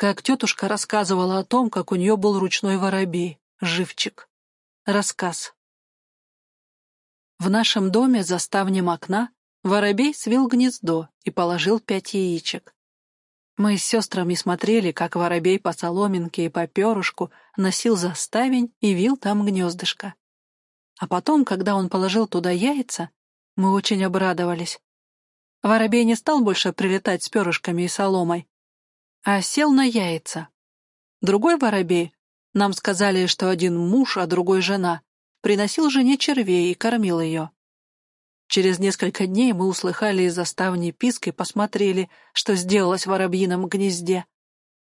как тетушка рассказывала о том, как у нее был ручной воробей, живчик. Рассказ. В нашем доме за ставнем окна воробей свил гнездо и положил пять яичек. Мы с сестрами смотрели, как воробей по соломинке и по перышку носил за ставень и вил там гнездышко. А потом, когда он положил туда яйца, мы очень обрадовались. Воробей не стал больше прилетать с перышками и соломой, а сел на яйца. Другой воробей, нам сказали, что один муж, а другой жена, приносил жене червей и кормил ее. Через несколько дней мы услыхали из заставни писк и посмотрели, что сделалось в воробьином гнезде.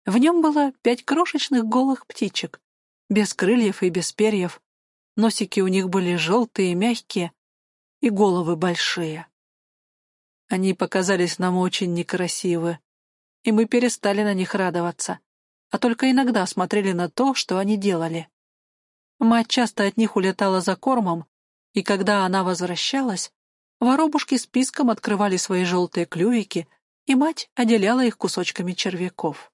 В нем было пять крошечных голых птичек, без крыльев и без перьев. Носики у них были желтые, мягкие, и головы большие. Они показались нам очень некрасивы, и мы перестали на них радоваться, а только иногда смотрели на то, что они делали. Мать часто от них улетала за кормом, и когда она возвращалась, воробушки с писком открывали свои желтые клювики, и мать отделяла их кусочками червяков.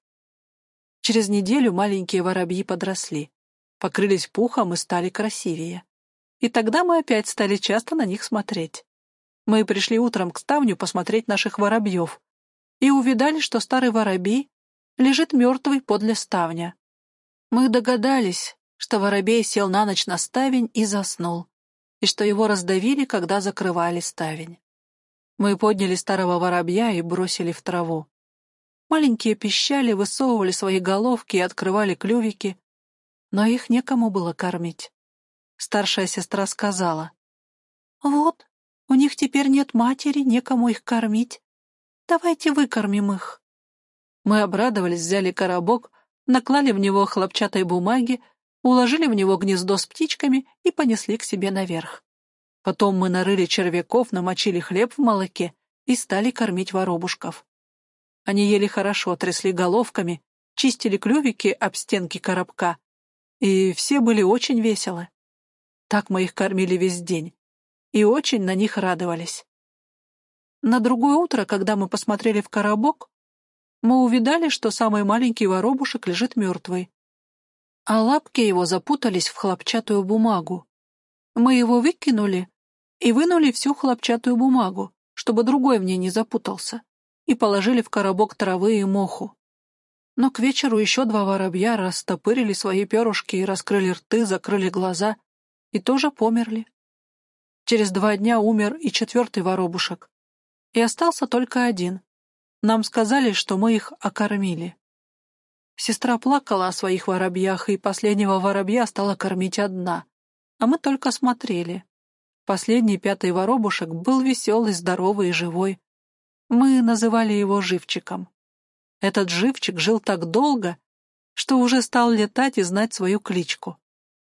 Через неделю маленькие воробьи подросли, покрылись пухом и стали красивее. И тогда мы опять стали часто на них смотреть. Мы пришли утром к ставню посмотреть наших воробьев и увидали, что старый воробей лежит мертвый подле ставня. Мы догадались, что воробей сел на ночь на ставень и заснул, и что его раздавили, когда закрывали ставень. Мы подняли старого воробья и бросили в траву. Маленькие пищали, высовывали свои головки и открывали клювики, но их некому было кормить. Старшая сестра сказала, «Вот, у них теперь нет матери, некому их кормить. Давайте выкормим их». Мы обрадовались, взяли коробок, наклали в него хлопчатой бумаги, уложили в него гнездо с птичками и понесли к себе наверх. Потом мы нарыли червяков, намочили хлеб в молоке и стали кормить воробушков. Они ели хорошо, трясли головками, чистили клювики об стенки коробка, и все были очень веселы. Так мы их кормили весь день и очень на них радовались. На другое утро, когда мы посмотрели в коробок, мы увидали, что самый маленький воробушек лежит мертвый, а лапки его запутались в хлопчатую бумагу. Мы его выкинули и вынули всю хлопчатую бумагу, чтобы другой в ней не запутался, и положили в коробок травы и моху. Но к вечеру еще два воробья растопырили свои перышки и раскрыли рты, закрыли глаза и тоже померли. Через два дня умер и четвертый воробушек, и остался только один. Нам сказали, что мы их окормили. Сестра плакала о своих воробьях, и последнего воробья стала кормить одна, а мы только смотрели. Последний пятый воробушек был веселый, здоровый и живой. Мы называли его Живчиком. Этот Живчик жил так долго, что уже стал летать и знать свою кличку.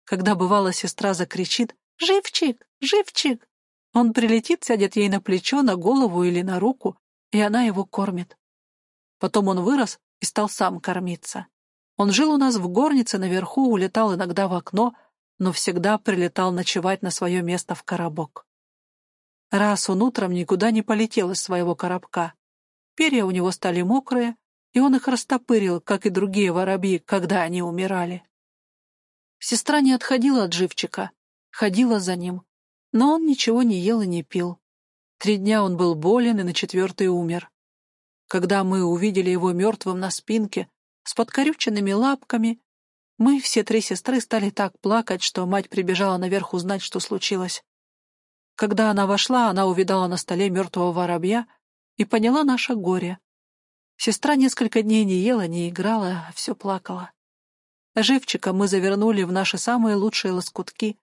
Когда бывало сестра закричит «Живчик! Живчик!», он прилетит, сядет ей на плечо, на голову или на руку, и она его кормит. Потом он вырос и стал сам кормиться. Он жил у нас в горнице наверху, улетал иногда в окно, но всегда прилетал ночевать на свое место в коробок. Раз он утром никуда не полетел из своего коробка. Перья у него стали мокрые, и он их растопырил, как и другие воробьи, когда они умирали. Сестра не отходила от живчика, ходила за ним, но он ничего не ел и не пил. Три дня он был болен и на четвертый умер. Когда мы увидели его мертвым на спинке, с подкорюченными лапками, мы, все три сестры, стали так плакать, что мать прибежала наверх узнать, что случилось. Когда она вошла, она увидала на столе мертвого воробья и поняла наше горе. Сестра несколько дней не ела, не играла, а все плакала. Живчика мы завернули в наши самые лучшие лоскутки,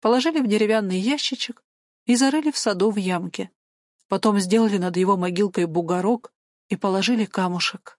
положили в деревянный ящичек и зарыли в саду в ямке. Потом сделали над его могилкой бугорок и положили камушек.